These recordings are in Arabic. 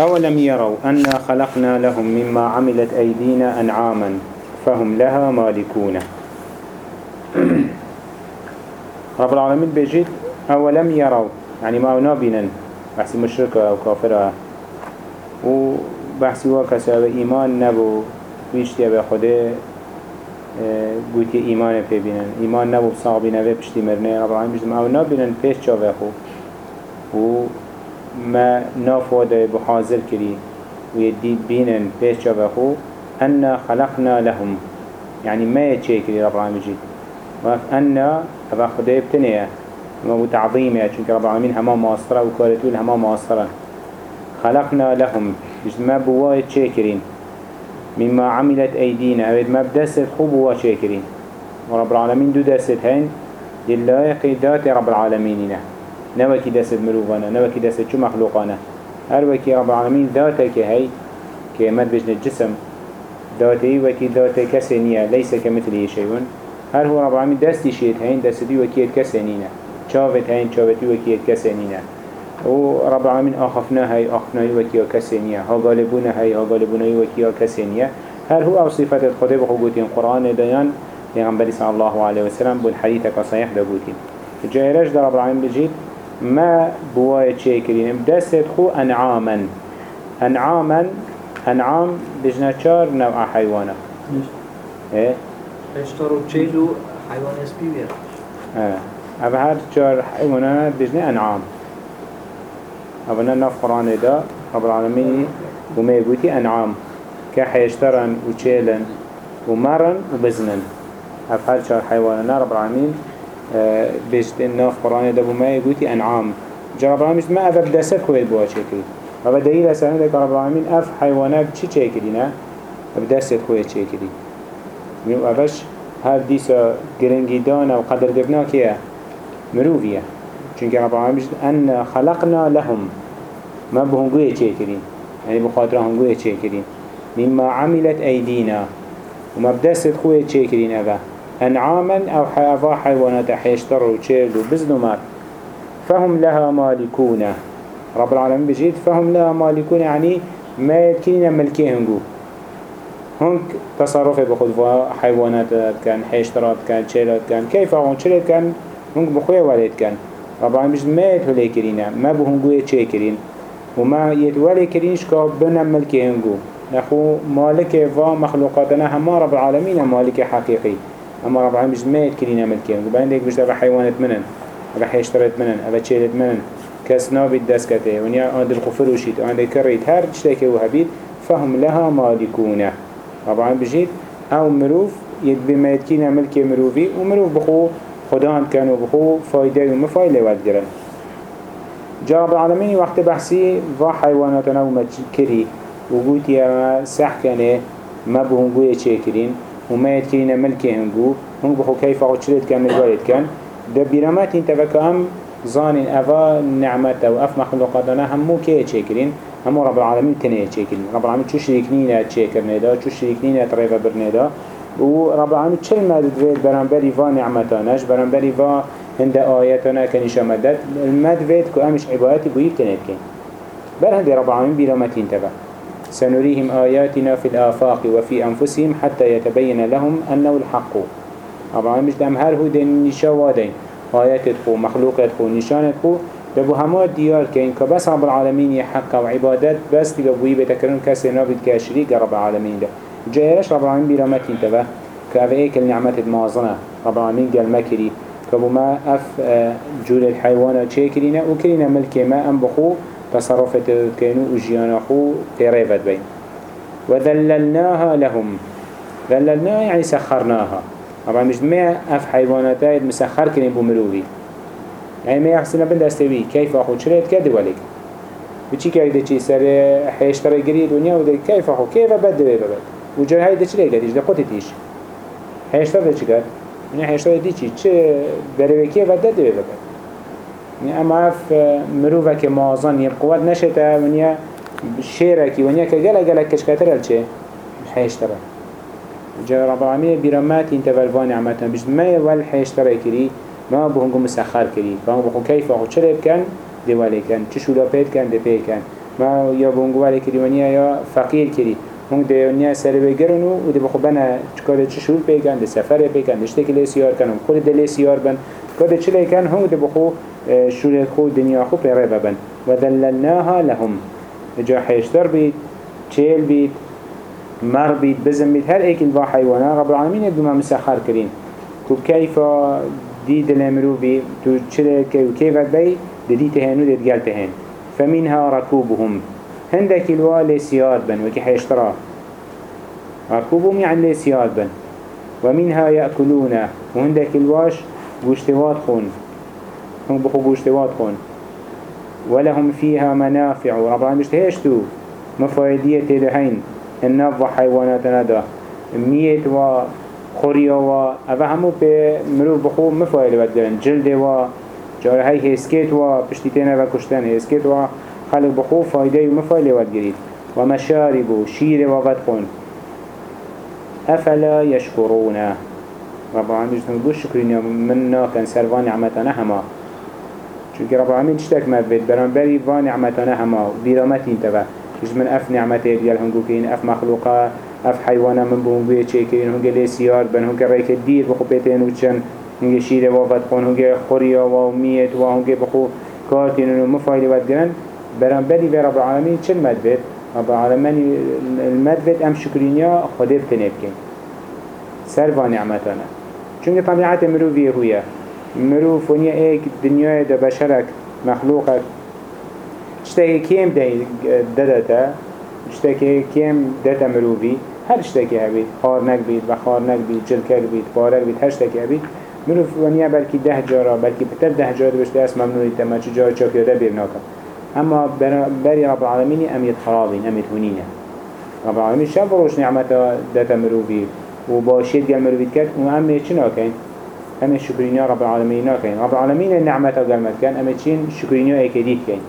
أولم يروا أنا خلقنا لهم مما عملت أيدينا أنعاما فهم لها مالكون. رب العالمين بيجيت أولم يروا يعني ما نابنا بحثي مشركة أو كافرة وبحثي واكسا إيمان نبو ويشتيا بخده قوتي إيمان في بينن إيمان نبو بصعبنا في بشتي مرنه. رب العالمين بيجيت أو نابنا فيش شاوه خو وما نافوده بحاضر كري ويديد بينن شاوه خو أنا خلقنا لهم. يعني ما يتشيكري رب العالمين بيجيت أنا هذا خدای بتنیه ما تعظیمه چونکه رب العالمین همه ماستره و کارتول همه ماستره خلقنا لهم. ما بوای چه کرین مما عملت ايدينا اوید ما بدست خوب بوا چه کرین و رب العالمین دو دست هین للائق ذات رب العالمینینا. نوكي دست مروفانا نوكي دست شو مخلوقانا. هر وكي رب العالمين ذاتك هي كمد بجن الجسم ذاتي وكي ذاتك كسنية ليس كمثله شيء هر هو رب العالمين دستي شيت هين دستي وكيت كسنينة شافت هين شافتي وكيت كسنينة و رب العالمين آخفنا هاي آخفنا وكيا كسنية ها غالبونا هاي ها غالبونا وكيا كسنية هر هو أو صفات الخدي بخوتين قرآن ديان پیغمبر صلى الله عليه وسلم بون حديثك صحيح دبوتين جايرش در رب العالمين بجيت ما بواية شاكرين دست خو أنعاما. أنعاما أنعام بجنا چار نوع حيوانا إيه؟ اشتروا تشيلو حيوان اسبي ويا. آه. أبا هر چار حيوانات بجنة أنعام. أبنا نف قرآن دا رب العالمين وما يقولي أنعام. كحيشترن وچيلن ومرن وبزنن أبا هر چار حيوانات رب العالمين بجد نف قرآن دا وما يقولي أنعام. جا رب العالمين ما أبا بدست خويت بوا چكري أبا دليل دا رب العالمين أف حيوانات چي چكرينا بدست خويت چكري ميو أبش هر ديسا گرنگي دانا وقدر دبنا كيه مروفية چونك رب العالمين أن خلقنا لهم. ما بهنگوية چه يعني بخاطر هنگوية چه مما عملت أيدينا. وما بدست خوية چه كرين أبا أنعاما أو حيوان حيوانات حيشتر وچيل وبزن فهم لها مالكون. رب العالمين بجد فهم لها مالكون يعني ما يتكين ملكي هنگو هنك تصرف بخود حيوانات كان حيشترات كان شيلات كان كيف هون شيلات كان هنك بخوية ولد كان. طبعا مش ما يتولي كرينا ما بهنجو يتشي كرين. وما يتولي كرينش كا بنا ملك هنجو نخو مالك و مخلوقاتنا هما رب العالمين مالك حقيقي. اما رب العالمين مش ما يتكرينا ملك هنجو بعدين ديك مش دابا حيوانات منن أبا حيشترات منن. أبا تشيلت منن كاس نابي الدسكته ونيا عند الخفر وشيت عند كريت هر تشتكي وهبيت فهم لها مالكونه طبعا بجيت أو مروف يدبي ما يتكين ملك مروفي ومروف بخو خدان كانوا بخو فايدة ومفايلة والجرن جاب العالمين وقت بحثي و حيواناتنا ومكري وقوت يا سح كانه ما بهنگوية چه وما يتكين ملك هنگو هنگ بخو كيف اقود شلت كان الوالد كان. ده برامات انت هم زانين أفا نعمت أو أف مخلوقاتنا همو كيه چه همو رب العالمين تنيه چيكرين رب العالمين چو شريكنين چيكرنه دا چو شريكنين تريفا برنه دا و رب العالمين چل مدد ويد برانبري فا نعمتانش برانبري فا هند آياتنا كنشا مدد. المد ويد كو أمش عبادتي بويب تنيه كين. بل هندي رب العالمين برامتين تبا سنريهم آياتنا في الآفاق وفي أنفسهم حتى يتبين لهم أنه الحق. العالمين مش دام هر هو دين نشا وادين. آيات خو مخلوقات خو نشانت خو. دبو همه دیار که این که بس رب العالمین یه حق و عبادت بس بتکرن کسی نابید که شریک رب العالمین ده. جایش رب العالمین بیرامت انتبه اوه ایک النعمت مازنه. رب العالمین قال مكري كبو ما اف جول الحيوانات چه كرينا و كرينا ملكي ما ام تصرفت كينو اجيانا خو تريفت بين. وذللناها لهم. ذللناها يعني سخرناها. طبعا مش ما أف حيوانات مسخر كرين بمروفي يعني ما يحسن بند استوي كيف أخو شريت كده ولك بچی که ایده چی سر حیشتره گری دنیا و ده کیف أخو؟ کیف بد دوی ببد و جای های ده چی لگه دیش ده خودی تیش حیشتر ده چی کرد؟ یعنی حیشتر دی چی چه بروی کیف ده دوی ببد یعنی اما اف مروفه که مازن یه قوت نشته ونیا شیرکی ونیا که گله گله کشکتر الچه حیشتره جا رب العالمین بیرامات انتوال وان عمتنا بجد ما يول حیشتره کری ما بهنگو مسخر کری. ما بخو کیف آخو چرا بکن دیوالی کن چه شولا پید کن دی پی کن ما يا بونگوالي كري ونيا يا فقير كري هنگ دنیا سر بگرن و ده بخو بنا چکار چه شروع بگن ده سفر بگن ده شتکی لیسیار کنم خود ده لیسیار بن کار چه لیکن هنگ ده بخو شروع خو دنیا خو پیره ببن. و دللناها لهم. جا حیشتر بید چیل بید مر بید بزن بید. هر ایک الوا حیوانا رب العالمین دوما مسخر کرین. كو كيف دي دلمرو بي تو چه كيف بي دي تهنو دي تقال تهن. فمنها ركوبهم هندك الوا لسيار بن وكي حيشترا ركوبهم يعني لسيار بن. ومنها يأكلون وهندك الواش قوشتوات خون. هم بخو قوشتوات خون. ولهم فيها منافع. رب العالمين مشتهشتو مفايدية تدهين النف وحيوانات ندا. ميت و خوريا و اوه همو به مرو بخو مفايدة بدلن جلد و جاره هاي هسكيت و پشتیتینه و کشتن هسكيت و خلق بخو فايدة و مفايدة ودگرید و مشارب و شیر و غدخون أفلا يشكرون رب العالمين جدن بو شكرين منا كان سروا نعمتنا هما چونك رب العالمين تشتك مبت برانبري فا نعمتنا هما بيرامتين تبا من اف نعمته ديال هنگو كين اف مخلوقا اف حيوانا من بوم بيه چه كين هنگو لسيار بن هنگو ريك الدير بخو بيتين وچن هنگو شيره وفت خون هنگو خوريا وميت وهنگو بخو كارتين ونو مفايد ودگرن في رب العالمين چل مدبت رب العالمين المدبت ام شكرينيا خده بتنب كين سر نعمتنا چونکه طبیعت مروفیه هویه مروف ونیا ایک دنیای دا بشرک مخلوقک شتاكي كيم دادتا شتاكي كيم داتا مروفي هر شتاكي هبيت خارنك بيت بخارنك بيت جلكك بيت بارك بيت هر شتاكي هبيت مروف ونیا بلكي ده جارا بلكي بتر ده جارا بشته اس ممنوعي تما چو جارا چاك يادا بيرناكا اما بري رب العالمين اميت خرابين اميت هنينة رب العالمين شاف روش نعمتا داتا مروفي وباشيت قال مروفيت كات وهم چنا كين هم شكرينيا رب العالمين كين رب العالمين النعمتا قال مكان اما چين شكرينيا اكيديت كين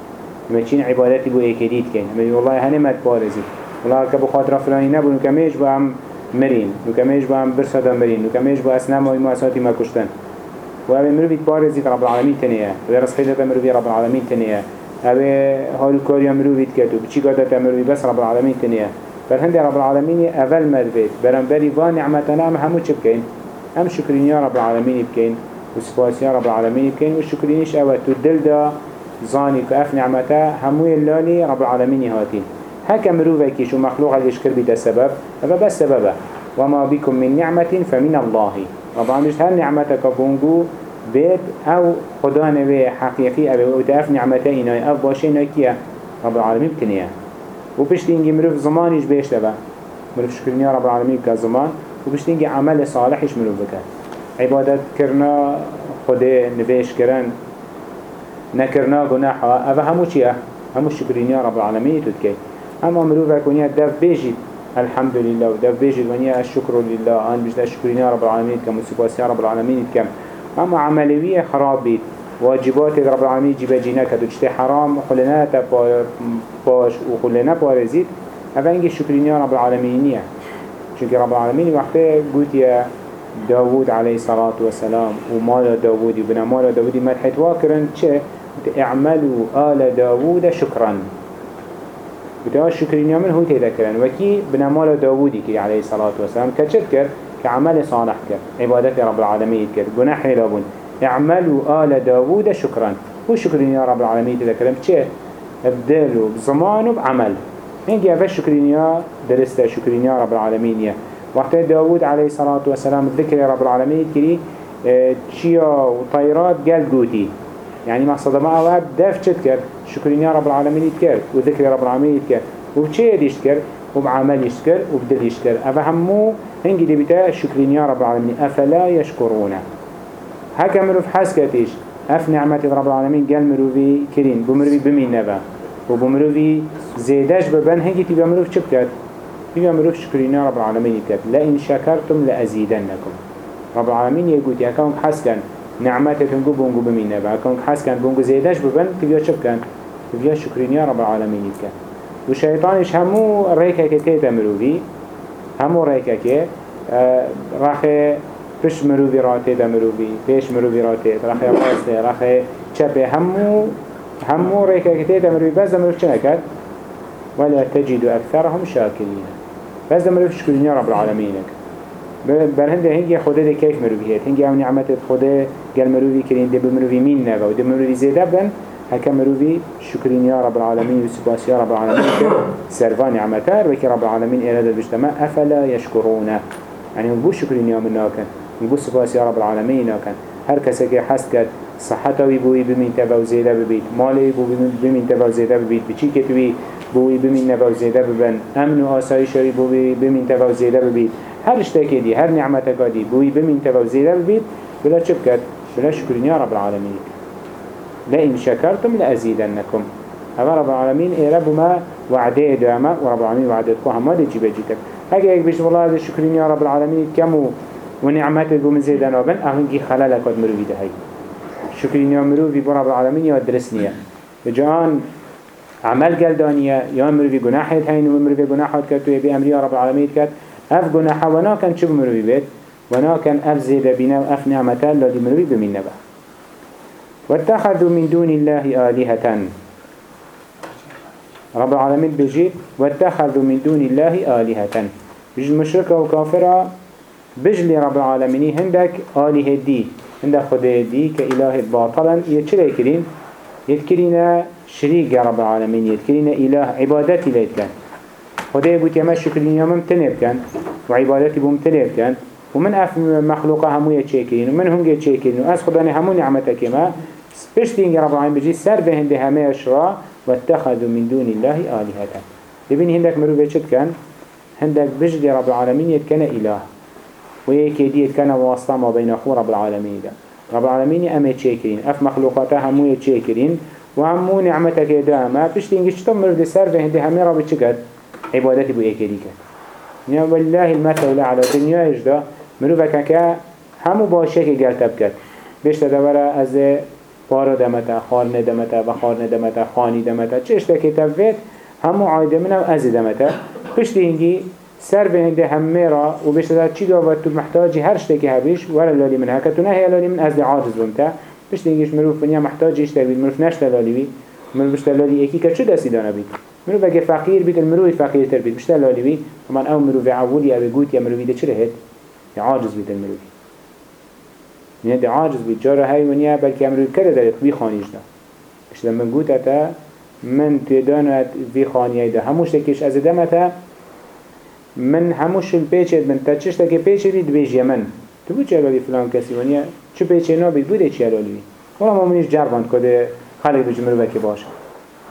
اما چين عبادتي بو اكيديت كين اما والله هنه مد بارزي والله كبو خاطر فلاني نبو نكميش بو هم مرين نكميش بو هم برسادا مرين نكميش بو اسنام وما اساتي ما كشتن وابي مروفيت بارزي رب العالمين تنيا ورس خيدة مروفي رب العالمين تنيا ابي هول كوريا مروفيت كتو بچي قادة مروفي بس رب العالمين تنيا فالهندي رب العالمين أول مدبت برنبري فان نعمتنا هم همو چه بكين هم شكرين يا رب العالمين بكين وسفاس يا رب العالمين بكين والشكرينيش أول تدل دا زاني كأف نعمتا همو اللاني رب العالمين هاتين هكا مروفكي شو مخلوق اللي يشكر بدا السبب هذا بس سببه وما بكم من نعمة فمن الله. رب العالمين هل نعمتك بونجو بيت أو خدا نبي حقيقي أو تأف نعمتين أو باشين كيا رب العالمين بكنيه و پشتینگی مروف زمانیش بیش لبا مروف شکرنی رب العالمین که زمان و پشتینگی عمل صالحش مروف بکن عبادت کرنا خود نویش کرن. نکرنا گناحا اوه همو چیه؟ همو شکرینی رب العالمین تود که. اما مروف اکنیا دف بیجید الحمد لله و دف بیجید ونیا الشکر لله آن بجد شکرینی رب العالمین کم و سپاسی رب العالمین کم اما عملویه خراب بید واجبات رب العالمين جيبا جينا كدو جتي حرام خلنا باش وخلنا بارزيد هذا انجي شكرين يا رب العالمين. چونك رب العالمين. وقته قلت يا داود عليه الصلاة والسلام ومال داود وبنا مال داود مدحت واكرن چه اعملوا آل داود شكرا. بدا شكرين يا من هو تذكرن وكي بنا مال داودي كي عليه الصلاة والسلام كچت كر كعمل صالح كر عبادت رب العالمين كر. قناح لابون. اعملوا آل داوود شكرا. هو شكرين يا رب العالمين تذكرم چه؟ ابدالوا بزمان وبعمل هنجي افا شكرين يا درستا شكرين يا رب العالمين يا وقت داوود عليه الصلاة والسلام الذكر يا رب العالمين كري چيا وطيرات قال قوتي يعني ما أواب داف چت كر شكرين يا رب العالمين يتكر وذكر يا رب العالمين يتكر وبچه يشتكر وبعمل يشتكر وبدل أفا همو هنجي دي بتا شكرين يا رب العالمين أفلا يشكرونه هكا مروف حس كتيش اف نعمت رب العالمين قال مروفي كرين. بمروفي بمين نبا؟ وبمروفي زيداش ببن. هنگي تبا مروف چه بكت؟ تبا مروف شكرين رب العالمين بكت لئن شكرتم لأزيدنكم رب العالمين يقول يا كونك حس كان نعمتكم قو بونقو بمين نبا. كونك حس كان بونقو زيداش ببن. تبا چه بكت؟ تبا شكرين رب العالمين بكت وشيطانش همو ريكا كتيتا مروفي همو ريكا كي آه راخي پش مروی راته ده مروی پیش مروی راته رخی راسته رخی چپه همو همو ریکه کتی ده مروی بس ده مروی چه نکد؟ ولا تجد أكثرهم شاكرين بس ده شكرين يا رب العالمين بل هنده هنگی خدا ده کیف مروفی هست هنگی أو نعمت خدا گل مروفی کرین ده بمروفی مین نگا و ده مروفی زیده بن هكا مروفي شكرين يا رب العالمين وسباس يا رب العالمين سرفان نعمتار وكي رب العالمين إرادة بجتماع أفلا يشكرون يعني بو شكرين يا مناكن بو سباس يا رب العالمين ناكن هر که حس کرد صحتوی بوی بمین تبا و زیده ببید مالی بو بمین تبا ببید بچی که توی بوی بمین نبا زیده ببن أمن و آسایشوی بوی بمین تبا زیده ببید هر اشتاکی دی هر نعمت کادی بوی بمین تبا زیده ببید بلا بکرد بلا شکرین یا رب العالمین لئن شكرتم لأزيدنكم. هذا رب العالمين إيه رب ما وعده دعما ورب العالمين وعده هم ما دي جيبه جيتك. هكا يك بيش والله شكرين يا رب العالمين كمو ونعمته بو من زيدنا وبن أهنجي خلالك قد مروفي ده هاي شكرين يا مروفي بو رب العالمين يا درسنيا جان عمل قلدانية يا مروفي جناحات هين ومروفي جناحات كتو يبي أمري يا رب العالمين كت أف جناحا ونا كان شو مروفي بيت ونا كان أف زيدا بنا وأف نعمتا الذي مروفي بمن نبه. واتخذوا من دون الله آلهة رب العالمين بجي واتخذوا من دون الله آلهة بجي المشركة وكافرة بجلي رب العالمين هندك آله دي هندك خده دي كإله باطلا يتشري كرين يتكرين شريك رب العالمين يتكرين إله عبادتي ليتكن خده يقول يما شكرين يوم تنب كان وعبادتي بهم تنب كان ومن أف مخلوقه همو يتشيكين ومن هم يتشيكين وأس خداني همو نعمتك ما. بشتين رب العالمين بجي سر به هنده اشرا واتخذوا من دون الله آلهة لبين هندك مروفة چد كان هندك بجد رب العالمين يتكن إله ويكي دي يتكن واسطة ما بين أخو رب العالمين ده رب العالمين أمي تشيكرين أف مخلوقاتها همو يتشيكرين وهمو نعمتك داما بشتين جشتم مروفة سر به هنده همه رب چكت عبادتي بو ايكي دي كت يعني والله المثل على دنيا يجدا مروفة كا همو باشيكي قلتب كت بيشت دورا از پارا دمتا خارن دمتا و خارن دمتا خانی دمتا. چه اشتاکی تفید همو عایده منو از دمتا. اینگی سر به هنده همه را و بشتر چی داوت تو محتاجی هر شتاکی هبیش ولا لالی من هکتو نه هی لالی من از عاجز بمتا پشت اینگیش مروف بنیا محتاجی اشتر بید. مروف نشت لالی بی مروف بشتر لالی ایکی که چه دستی دانه بید. مروف اگه فقیر بید المروف فقیر تر بید. بشتر لالی بی من أو مروف عوولی أو گوت یا مروفی ده چه رهد؟ عاجز بید المروفی يعني ده عاجز بيت جارة هاي ونيا بلكي عمرو كده ده في خانيش ده مش لما نقول اتا من تدانت في خانيه ده هموش تكيش از دمتا من هموش البيچ من تچش تكي بيچ دي دبيج يمن تبو چلالي فلان كسي ونيا چو بيچ نابد بوده چلالي والله ما منيش جربان كده خلق بجمرو بكي باشا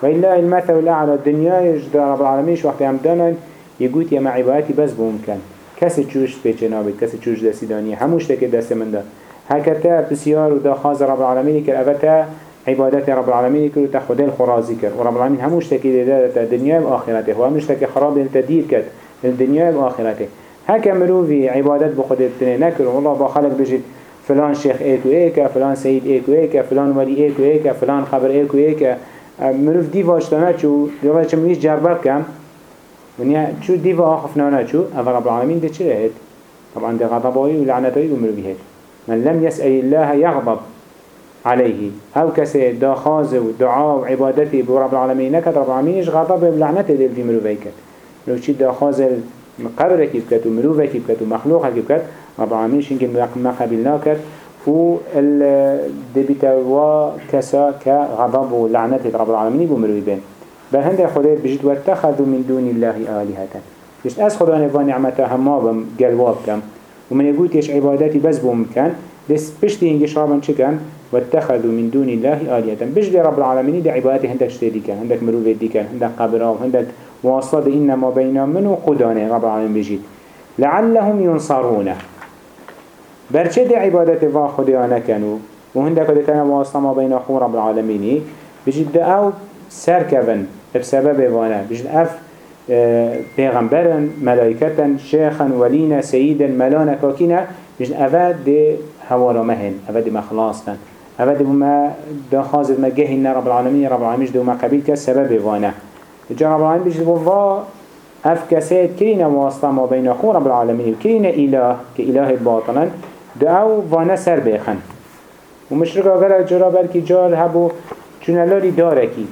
وإلا المثل الأعلى الدنيا يجد رب العالمين وقت هم دانا يقول يا معيباتي بس بممكن كسي چوش بيچ نابد كسي چوش دسي دانية هموش تكي دست من ده هكذا بسيار ودا خاز رب العالمين كر أبتا عبادات رب العالمين كر وتخد الخرازي كر ورب العالمين هموش تكي ده الدنيا وآخرته وهموش تكي خراب التدير كت الدنيا وآخرته هكا مروفي عبادات بخد التنين نكر والله بخلق بجد فلان شيخ ايكو ايكا فلان سيد ايكو ايكا فلان ولي ايكو ايكا فلان خبر ايكو ايكا مروف دي واشتنا شو دولا چميش جربر كم ونيا شو ديفا آخفنا شو أفا رب العالمين ده چه طبعا ده غضبائي ولعنتائي ومروفي هيد من لم يسأل الله يغضب عليه أو كسي دا خاز ودعاء وعبادتي برب العالمين نكت رب العالمين إيش غضب بلعنته دي مروفيك لو شي دا خاز قبرك يبكت ومروفك يبكت ومخلوقك يبكت رب العالمين شنك ما قبلناك و دبيتا وكسا كغضب ولعنته رب العالمين بمروي بين بل هند خدای بجد واتخذوا من دون الله آلهة بجد أس خدا نفا نعمته هما بم قلواب كم ومن يقول تيش عباداتي بس بوم كان بس بشتي هنجي رابن شكن واتخذوا من دون الله آلية بجد رب العالمين دي عباداتي هندك شتي كان هندك مروفة دي كان هندك قبرام هندك واصلة إنما بين من وقدانه رب العالمين بجيد لعلهم ينصرون برچه دي عبادات فا كانوا وهندك دي كان واصلة ما بين أخو رب العالمين بجد أو سركبن بسبب وأنا بجد أف پیغمبرن ملائکتن شیخن ولین سیدن ملانا کاکینا بجن اوه ده هوارا مهن اوه ده مخلاصن اوه ده ما ده خازد ما گهین رب العالمین. رب العالمین ده ما قبیل که سبب وانه. جا رب العالمین بجن بوا اف کسید کرین واسطه ما بین خو رب العالمین کرین اله اله باطلا ده أو وانه سر بیخن و مشرک اگر جرا بلکی جار هبو چونلالی دارکی.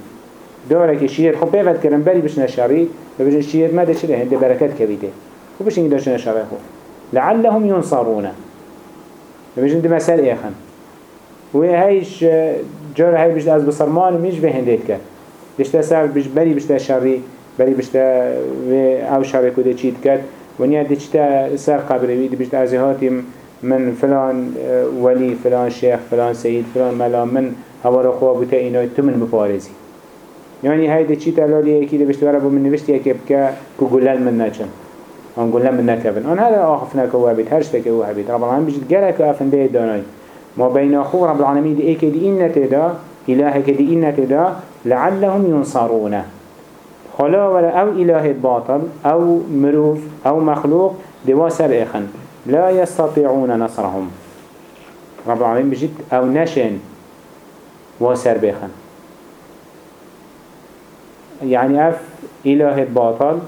داره که شیرت خب پیوت کرن بری بشن شری. و بجن شیرت ما ده چله هنده برکت کبیده. خب بشن داشتن شری خب. لعلهم ينصرون بجن ده مسال ایخن و هیش جاره هی بجد از بسرمان میش به هنده کرد. بشته سر بش بری بشته شری بری بشته و أو شری کده چید کرد. و نیا ده چیتا سر قبروی ده بشته ازهاتی من فلان ولی فلان شیخ فلان سید فلان ملا من هوا خواه بوده اینا تو من بپارزی يعني هاي ده چيتا لالي اكي ده بشتوارا بو من نوشتي اكي بكا كو قلال من ناچن ان قلال من نكبن ان هذا آخفنا كو هبيت هرشتا كو هبيت رب العالمين بجد قالك افن ده داناي ما بين اخو رب العالمين دي اكي دي إنة دا إلهك دي إنة دا لعلهم ينصرون خلا ولا أو إله باطل أو مروف أو مخلوق دواسر اخن لا يستطيعون نصرهم. رب العالمين بجد أو نشن واسر بخن يعني اف اله باطل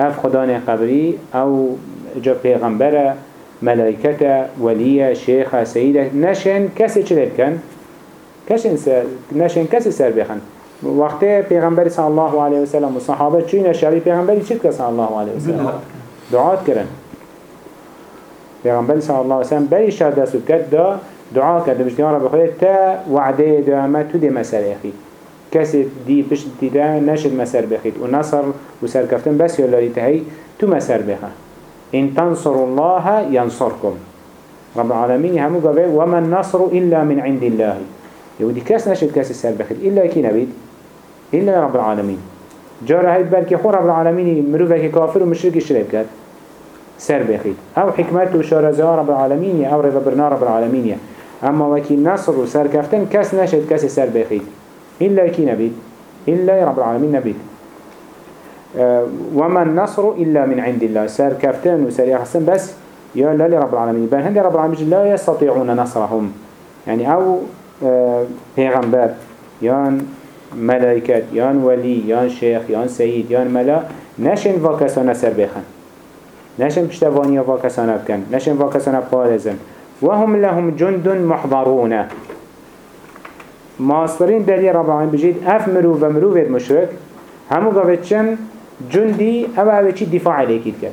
اف خدان قبري أو جا پیغمبر ملائكة ولية شيخة سيدة نشن كسي چلت كن كشن سر نشن كسي سر بخن وقت پیغمبر صلى الله عليه وسلم وصحابة چوين الشعبي پیغمبر چت صلى الله عليه وسلم؟ دعات کرن. پیغمبر صلى الله عليه وسلم بری شهد دستو کد دا دعا کرد بشتیان رب خود تا وعده دا تو دی مسئله اخی. کسی دی پشت دیده نشد مسر بخید. و نصر و سرکفتن بس یلالی تهی تو مسر بخه. إن تنصر الله ينصركم رب العالمين همو قبل وما النصر إلا من عند الله. يودي كاس نشد كاس السر بخير. إلا كي نبيد إلا رب العالمين. جارة هيد بلكي خور رب العالمين مروفك كافر ومشرك الشريب كات سر بخير. أو حكمته وشارزها رب العالمين أو رضا برنا رب العالمين. أما وكي نصر وسر كفتن كاس نشد كاس السر بخير. إلا كي نبيد إلا رب العالمين نبيد أه وما النصر إلا من عند الله. سر كفتن وسر يحسن بس يا لا لرب العالمين. بل هندي رب العالمين لا يستطيعون نصرهم. يعني أو پیغمبر يان ملائكة يان ولي يان شيخ يان سيد يان ملا نشن واكسانا سر بخن. نشن بشتوانيا واكسانا بكن نشن واكسانا بارزن وهم لهم جند محضرون ماسترين دليل رب العالمين بجيد اف مرو و مرو وید مشرك همو قاوتشن جندي أو أو چي دفاع عليكيد كد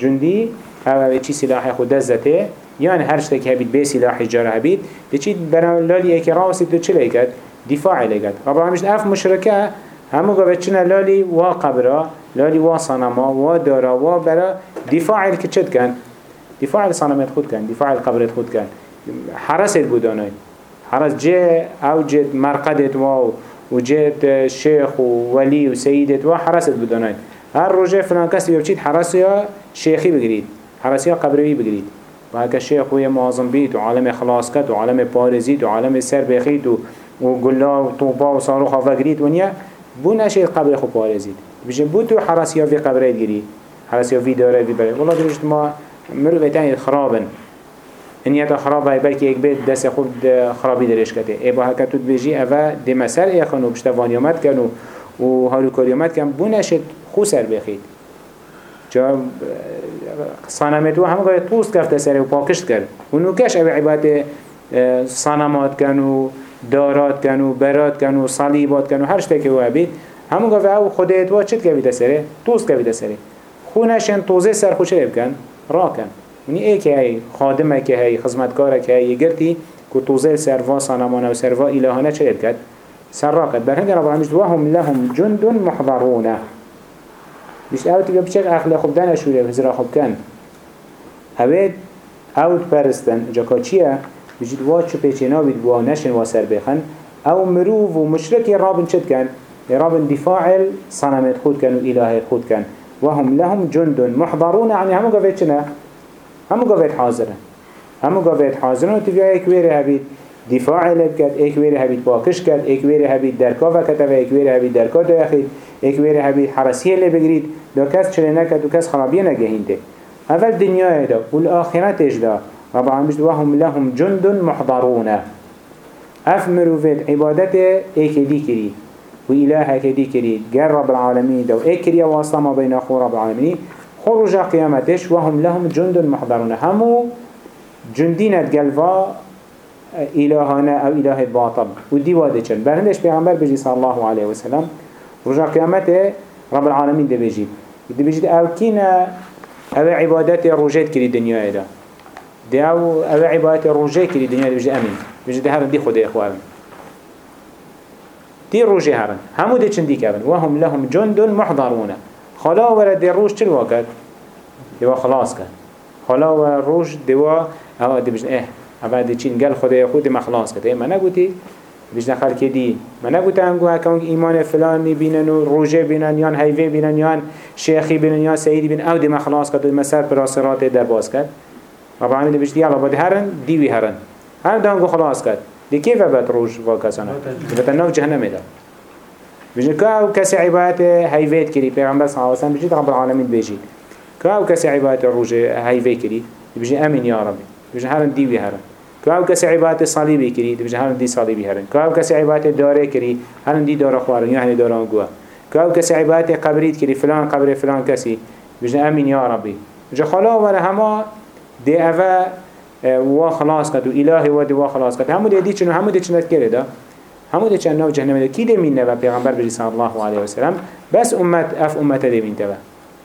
جندي أو أو چي سلاح خود دزته. يعني هر هبيت بي سلاح جاره هبيت دي چي برا لالي اكي راوسي دو چلي كد دفاع عليكد رب العالمين اف مشركه همو قاوتشن لالي وا قبرا لالي وا صنما وا دارا وا برا دفاع الكتشد كان دفاع الصنمات خود كان دفاع القبرات خود كان حرس البوداناي حرس جه أو جد مرقدت واو وجد شيخ وولي وسيدت وحرست بداناين هر روجه فلان كسي بيبچيت حرس يا شيخي بگريد حرس يا قبروي بگريد وهكا شيخ ويا معظم بيت وعالم خلاص كت وعالم بارزيت وعالم سر بخيت وقلا وطوبا وصاروخ وفقريت ونيا بو نشيد قبر خو بارزيت بيجن بو تو حرس يا في قبريت گري حرس يا في داره في بره. والله درجت ما مرو بيتاني خرابن. انياتا خرابه بلکه یک بيت دست خود خرابی درش کته ای با هکا تود بيجي اوه دی مسر ایخن و پشتوانیامت کن و هاروکاریامت کن. بو نشد خو سر بخید جا صنمتو همه قاید توست کفته سر و پاکشت کرد. و نوکش أو عبادت صنمات کن و دارات کن و برات کن و صلیبات کن و هر شتکی و عبید همه قاید أو خودت و چت کبیده سره توست کبیده سره خونشن توزه سر خوشه بکن را کن ونی ای که هی خادمه که هی خدمتکاره که هی گرتی که توزه سروا صنمانه و سروا الهانه چه کرد؟ سر را کرد برهنگ رب العالمین وهم لهم جند محضرونه بیش آوت دیگه بچه اخلاق خوب دانه شوره هزرا خوب کن. اوید آوت پرستن. جاکا چیه؟ بجید وا چو پیچه نابید بوا نشن وا سر بخن. أو مروف و مشرکی رابن چد کن؟ رابن دفاع صنمت خود کن و اله خود کن. وهم لهم جند محضرون. يعني همو قفت چنه؟ همو قوات حاضرن. همو قوات حاضرن و تبیا ایک ویره هبید دفاع لب کرد ایک ویره هبید باکش کرد ایک ویره هبید درکا و کتب ایک ویره هبید درکا دو یخید ایک ویره هبید حرسیه لب بگرید. دو کس چلی نکد و کس خرابیه نگهینده. اول دنیا دا و الاخرتش دا. رب العالمين وهم لهم جند محضرون. اف مروفت عبادت ایک دی کری. و اله ایک دی کری. گر رب العالمين دا و ایک کری واسطه ما بین اخو رب العالمين خروج قيامتش وهم لهم جند محضرون. همو جندين قلبا إلهانا أو إله باطل. ودي واده چن. برهندش پیغمبر بجي صلى الله عليه وسلم رجع قيامته رب العالمين دي بجي دي بجي أو كينا أو عبادات رجات كري دنيا دا دي أو أو عبادات رجات كري دنيا دي بجي امين بجي دي هرن دي خده اخوان. دي روجي هرن. همو دي چن دي كابن وهم لهم جند محضرون خلا ورد روج چل وقت دي خلاص كان خلا ورد روج دي أو دي بجي آه. اول دی چین گل خدای خود مخلاص کده من نگوتی بیشتر خلکی دی من نگوتی هم گوه که ایمان فلانی بینن و روژه بینن یا هیوه بینن یا شیخی بینن یا سیدی بینن أو دی مخلاص کده مسر پر آسرات در باز کرد رب العالمین دی بیشتر یالا بادی هرن دیوی هرن هر دانگو خلاص کرد دی روش و کسانه بتا نو جهنم دا بیشتر که أو کسی عبادت هیوهت کری پیغمبر صلی اللہ علیہ وسلم بیشتر رب العالمین بیشید که أو کسی عبادت روژه هیوه کری بیشتر امین یا ربی. بیشتر هرن دیوی هرن که أو کسی عبادت صلیبی کری دی بجه هرن دی صلیبی هرن. که أو کسی عبادت داره کری هرن دی داره خوارن یا هنی داره گوه که أو کسی عبادت قبریت کری فلان قبر فلان کسی. بجه امین یا ربی. بجه خلا وره همه دی اوه و خلاص کد و الهی و دی و خلاص کد. همو دی چنو همو دی چنت کرده ده همو دی چنو نو جهنم ده کی دی مین نبا پیغمبر بجی صلی الله علیه وسلم بس امت اف امت دی مین تبا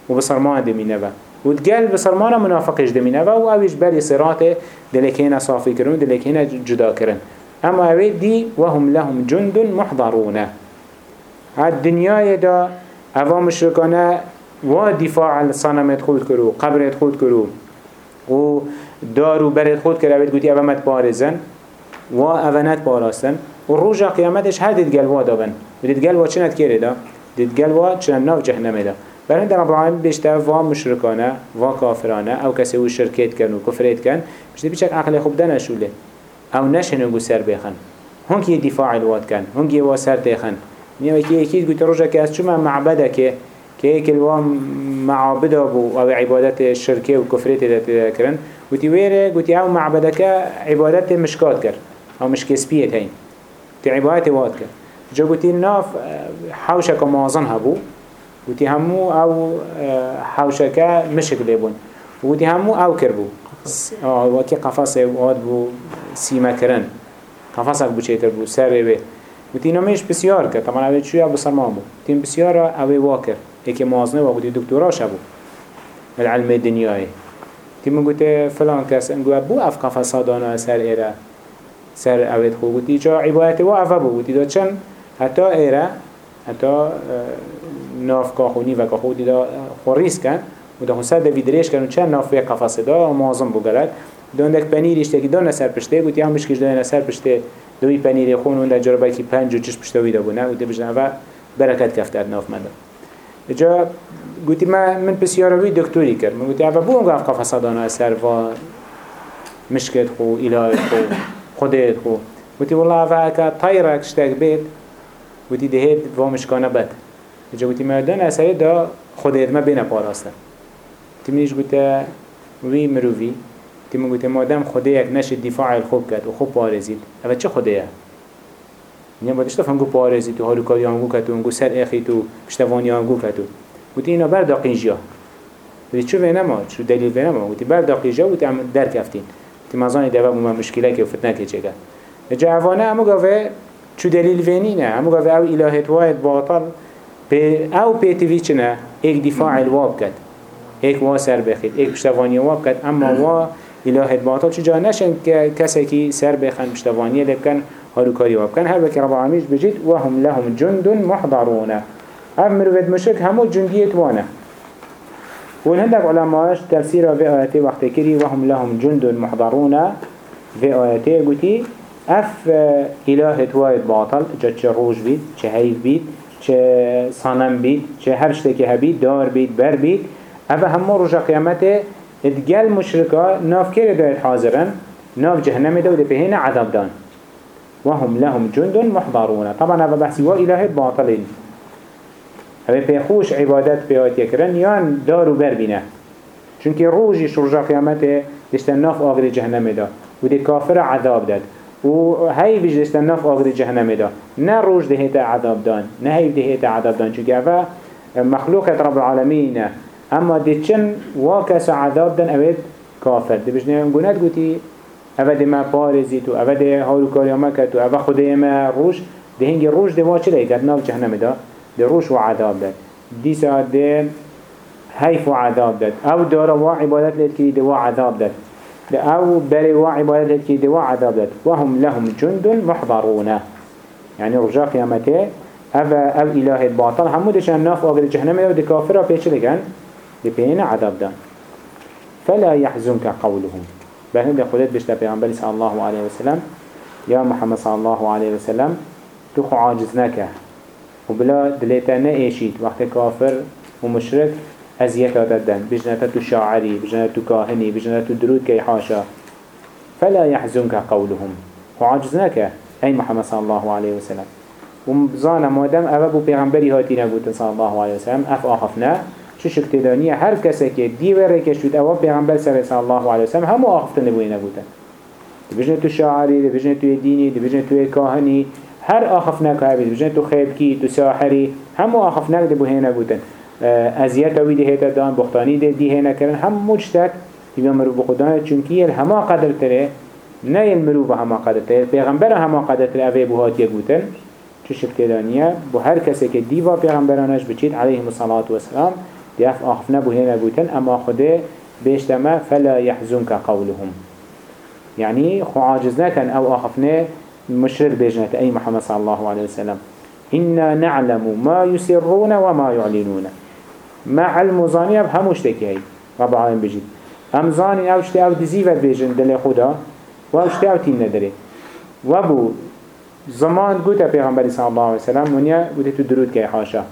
و بصرمان دی مین نبا وتقال بسرمانا منافقش دمينه و اوش بري صراطه دلك هنا صافي كرون دلك هنا جدا كرن أما اوه دي وهم لهم جند محضرون. الدنيا دا اوا مشركانا و دفاع الصنم خود کرو قبر خود کرو. و دارو برد خود کرو اوید گوتی اوه مت بارزن. و اوه نت باراستن. و روژا قیامتش هر دید گلوا دابن. و دید گلوا چند کرده دا؟ دید گلوا چند ناف جهنمه دا. بلند رب العالمین بشته و مشرکانه و کافرانه أو کسی و شرکت کن و کفرت کن بشته بیچک عقل خوب ده نشوله. أو نشنگو سر بخن. هنگی دفاع الواد کن هنگی و سر تخن نیا که یکی گوت روزا که از چما معبده که که یک الوام معابده بو أو عبادت شرکه و کفرت ده کرن گوتی ویره گوتی أو معبده که عبادت مشکات کرد. أو مشک سپیت هین تی عبادت واد کرد. جا گوتی ناف حوشک مازن هبو. وتي همو أو حوشكا مشك لبون وتي همو أو كربو آه وكي قفص واد بو سيما كرن قفصك بو چيتر بو سر بي وتي نمش بسيار كر طبعا اوه شوية بسرمان بو تيم بسيار اوه واكر ايكي موازنه وقتي دكتورا شبو العلم الدنياي تيم قلت فلان كاس انقو بو اف قفصا دانا سر ايرا سر اوه خو. قلت جا عبايته وعفا بو. قلت دا چن حتى ايرا حتى ناف کاخونی و کاخو دیدا خوریس کن و ده سر دوی دریش کن و چند ناف به قفصه دا و مازم بگرد. دوندک پنیر اشته که دانه سر پشته گوتی هم بشکش دانه سر پشته دوی پنیر خون و در جربه که پنج و چش پشته ویدا بونه ده بجنه و برکت کفت در ناف مده جا گوتی من من پسیاروی دکتوری کرد من گوتی اول بو اونگو اف قفصه دانه سر و مشکت خو الهی خو خودت خو. گوتی والله اول که طایرک شتک بید گوتی دهید و مشکانه بد. جا گوتی مردان دا خود ادمه بین پاراسته تیمیش گوته وی مرووی تیمون گوته مادم خود یک نشد دفاع خوب کرد و خوب پارزید. اوه چه خوده نیا بادش تفهم گو پارزید و هالوکاری هنگو کتو هنگو سر اخی تو پشتوانی هنگو کتو. گوتی اینا برداقین جا گوتی چو وینه ما چو دلیل وینه ما گوتی برداقین جا گوتی هم در کفتین تی مزانی دوه بوما مشکله که فتنه که جا اوانه همو گاوه چو دلیل وینی نه. همو گاوه او الهت واحد باطل أو پیتوی چنه ایک دفاع الواب کد ایک وا سر بخید ایک پشتوانی واب کد اما وا اله باطل چجا نشن کسی که سر بخن پشتوانی لبکن هاروکاری واب کن هر بکی رب العالمیش بجید؟ وهم لهم جند محضرون. اف مروفت مشرک همو جندیت وانه والهندك علماء تفسير في آياتي وقت كري وهم لهم جند محضرون. في آياتي قلتي اف اله توايد باطل جا چه روش بيت چه هيف بيت چه صنم بید چه هر شتکی هبید دار بید بر بید. اوه همه روژا قیامته ادگل مشرکا ناف که داید حاضرن ناف جهنم دو ده بهین عذاب دان وهم لهم جند محضرون. طبعا اوه بحثی و اله باطلین. اوه پیخوش عبادت پیات یکرن یان دارو بر بینه چونکه روژیش روژا قیامته دشتن ناف آگر جهنم دا و ده کافر عذاب داد و هاي بيج دستناف آغر جهنم دا نه روش دهيت عذاب دان نه هاي دهيت عذاب دان. چونك اوه مخلوقة رب العالمين اما دي چن واكس عذاب دان اوید كافر دي بجنه قوتي اوه ده ما پارزید و اوه ده هارو کاریا کد و اوه خدای ما روش ده هنگی روش ده وا چرا کرد ناو جهنم دا ده روش و عذاب داد. دی ساعت ده حیف و عذاب داد. أو دارا و عبادت لید که ده و عذاب داد. ده أو بری و عبادت لید که ده و عذاب داد و هم لهم جند محضرونه يعني رجاء قيامته أفا أو إله الباطل همو دشان ناف آقل جهنم دي كافر بيش لكن دي بين عذاب دان فلا يحزنك قولهم. بل هند خلت بشتا پیغمبر صلى الله عليه وسلم يا محمد صلى الله عليه وسلم تو خو عاجزنك وبلا دليتا نأيشيت وقت كافر ومشرك أزيتا ددن بجنتا تو شاعري تو كاهني تو درود كي حاشا. فلا يحزنك قولهم. خو عاجزنك أي محمد صلى الله عليه وسلم. ومزانا مادم أبا بو پیغمبری هاتی نبوتن صلى الله عليه وسلم. أف آخفنا چه شکتدانیه هر کسی که دیوره کشید أو پیغمبر صلی الله علیه وسلم نبودن بجنه تو شاعری بجنه تو دینی بجنه تو کاهنی هر آخف نکه بید بجنه تو خیبکی تو ساحری همو آخف بودن ازیت اوی ده دان بختانی ده دی هینه کرن هم مجتد دیگه مرو بخدانه چونکی همه قدر تره نه المرو به همه قدر تره پیغمبر همه قدر تره اوی بو هاتیه بودن چه شکتدانیه بو هر کسی که دیوا پیغمبرانش بچید علیهم الصلاة والسلام ديف آخفنا بهنا بوتن أما خده بيشتما فلا يحزنك قولهم. يعني خو عاجزنا كان أو آخفنا مشرك بيجنة أي محمد صلى الله عليه وسلم. إنا نعلم ما يسرون وما يعلنون مع المزانية بهموش تكي رب العالمين بجيد هم زاني أو شتي أو دزيفت بيجن دل خدا و شتي أو تين ندري وابو زمان قلت پیغمبر صلى الله عليه وسلم ونيا قلت تدرود كي حاشا.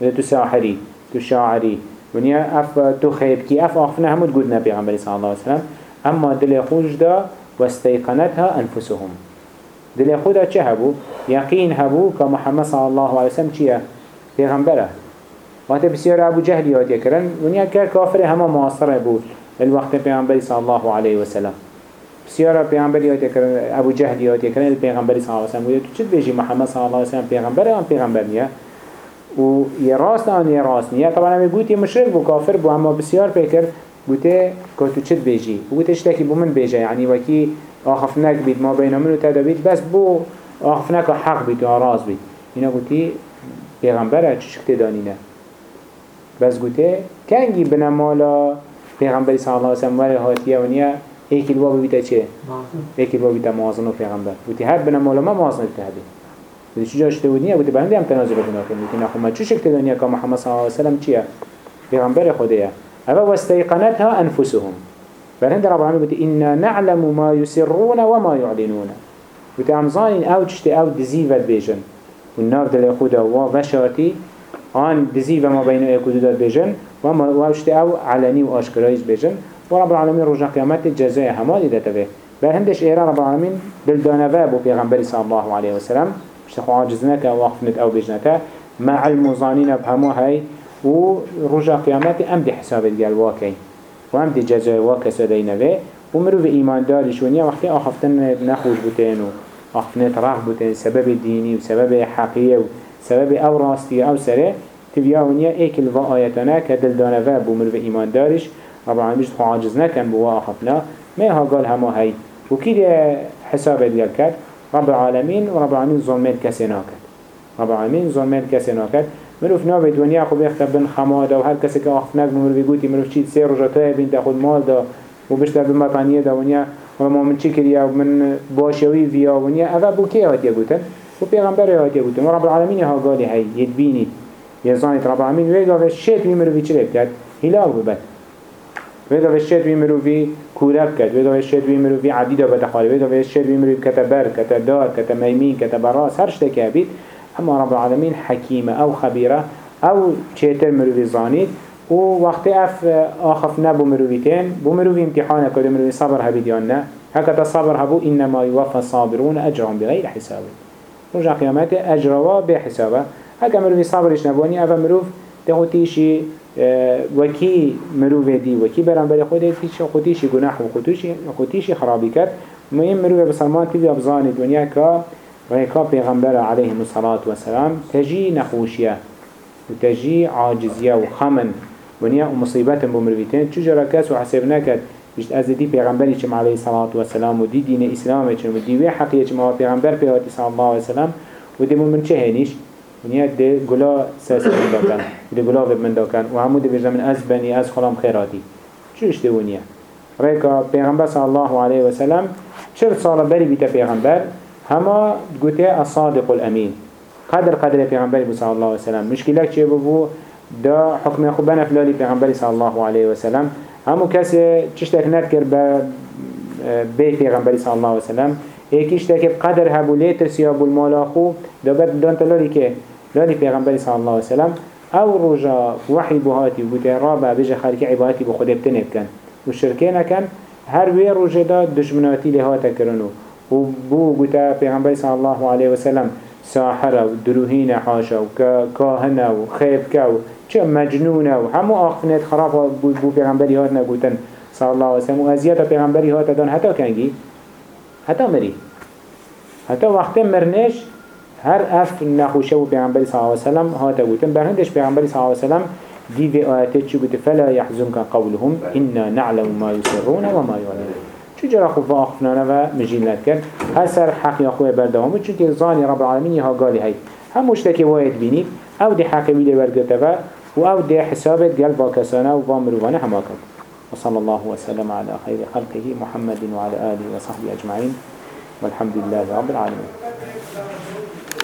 قلت ساحري تو شاعری. ونیا اف تو خیب کی اف آخفنا همود گود نبی پیغمبری صلی الله علیه وسلم. اما دل خوش دا واستيقنتها انفسهم دل خدا چه هبو یقین هبو که محمد صلی الله علیه وسلم چیه پیغمبره وقت بسیار ابو جهل یاد یکرن ونیا که کافر همه معاصره بود. الوقت پیغمبری صلی الله علیه وسلم بسیار پیغمبر یاد یکرن ابو جهل یاد یکرن پیغمبری صلی الله علیه وسلم تو چه بیجی محمد صلی الله علیه وسلم پیغمبره هم پیغمبر نیه و یه راست آن یه راست نیه طبعا همی گوتی مشرک بو کافر بو اما بسیار پیکر گوته که تو چت بیجی و گوته شتاکی بو من بیجی یعنی وکی آخفنک بید ما بین من و تدا بید بس بو آخفنک حق بید و راست بید. اینا گوتی پیغمبره چه شکت دانینه بس گوته کنگی بنمالا پیغمبری صلی الله علیه وسلم ولی هاتیه و نیه ایکی الوا ببیتا چه؟ ایکی الوا ببیتا موازن و پیغمبر گوتی هر بنمالا ما موازن بتهدی بدي شو جاشته ودنيا بدي بهندي هم تنازل بدنا كم لكن أخو ما شو شكل دنيا كم محمد صلى الله عليه وسلم شيا بيغمبر خديا هذا واستيقنتها أنفسهم فهند رب العالمين بدي إنا نعلم ما يسرون وما يعلنون. بدي أمزانين أو تشتي أو دزيفت بيجن والنار دل خدا وغشاتي آن دزيف ما بين يكودات بيجن وما واشتي أو علني وأشكرايز بيجن ورب العالمين رجع قيامات الجزاء همالي دتبه بل هندش إيرا رب العالمين دلدانا بو بيغمبر صلى الله عليه وسلم شخو عاجزنك وقفنت أو بجنك مع المزانين بهمو هاي و رجا قيامت ام دي حساب ديال واكي و ام دي جزاء واكي سدينا به و مرو في ايمان داري شونيا وقتی آخفتن نخوش بوتين و آخفتن رغ بوتين سبب ديني و سبب حقية و سبب أو راستي أو سره تبيا ونيا ايك الوا آياتنا كدل دانا و بو مرو في ايمان دارش رب العالمين خو عاجزنا كان بوا آخفنا ما ها قال همو هاي و كده حساب ديال كد رب العالمين ورب العالمين ظلمين كسي ناكد رب العالمين ظلمين كسي ناكد مروف ناوه دنیا خو بيخت بن خماده و هر کسی که آخف نگ مروفی گوتی مروف چید سه رجا بین تاخد مال دا. و بشتر بمطانیه دا ونیا و ما من چی کریا و من باشوی ویا ونیا اوه بو که هاتیه گوتن؟ و پیغمبر هاتیه گوتن و رب العالمین ها قالی هی یدبینی یزانیت رب العالمین ویگا و شیط می مروفی چی بکرد هلاک ببد ویدا وشت وی مروی کورب کرد. ویدا وشت وی مروی عدیدا بدخالی ویدا وشت وی مروی کتا بر کتا دار کتا میمین کتا براس هر شته که بید. اما رب العالمین حکیمه أو خبیره أو چیتر مروی زانید و وقتی اف آخف نبو مرویتین بو مروی امتحان کده مروی صبر هبید یا نه. هكذا صبر هبو إنما يوفى الصابرون أجرهم بغير حساب. رجع قيامات أجروا بحسابه هكذا مروي صبرش نبواني أفا مروف تغوتيشي وكي مروفه دي وكي برانبري خود خوديشي گناح وخوديشي خوديشي خرابي كد مهم مروفه بسلمان تيجي أبزاني دنيا كا ويكا پیغمبر عليه الصلاة والسلام تجي نخوشية وتجي عاجزية وخمن ونيا ومصيبات بمروفيتين چجرا كاس وحسبنا كد بجد از دي پیغمبری چم عليه الصلاة والسلام و دي دين اسلام چم و دي وی حقیه چم هوا پیغمبر پیواتی صلى الله عليه وسلم و دي من چه هنیش؟ ونیا ده گلا ساسی من داکن. ده گلا به من داکن. و همو ده بجد من از بنی از خلام خیراتی. چوش ده ونیا ریکا پیغمبر صلى الله عليه وسلم چل سال بری بیتا پیغمبر. هما گوته الصادق الامین. قدر قدر پیغمبر صلى الله عليه وسلم مشکلک چه ببو دا حكم خوب نفلالي پیغمبر صلى الله عليه وسلم همو کسی چشتک نکر به بی پیغمبری صلی الله علیه وسلم یکیش تک قدر هبو لیتر سیا بول مالا خو دابد دانت لالی که لالی پیغمبری صلی الله علیه وسلم أو رجا وحی بهاتی و بوده رابع بجه خلق عبادتی بو خود ابتنه بکن و شرکه نکن هر وی رجا دا دشمناتی لهاتا کرنو و بو گوتا پیغمبری صلی الله علیه وسلم ساحره و دروهین حاشا و کاهنه و خیبکه چه مجنونه و همو آخفنت خراب بو, بو پیغمبری هات نگوتن. صلی الله علیه وسلم و ازیاد پیغمبری هات دان. حتی کنگی؟ حتی مری؟ حتی وقت مرنش هر اف نخوشه و پیغمبری صلی الله علیه وسلم هات گوتن. برهندش پیغمبری صلی الله علیه وسلم دي في آياتي شو قلت فلا يحزنك قولهم إنا نعلم ما يسرون وما يعلنون شو جرى خفا أخفنا و مجين لك هل سر حق يا أخوة بردهم چون تزاني رب العالمين يها قالي هاي هم مشتكي وايد بيني أو دي حق ويلي ورقتها و أو دي حسابت قلب كسانه و بامروانه هماكم وصلى الله وسلم على خير خلقه محمد وعلى آله وصحبه أجمعين. والحمد لله رب العالمين.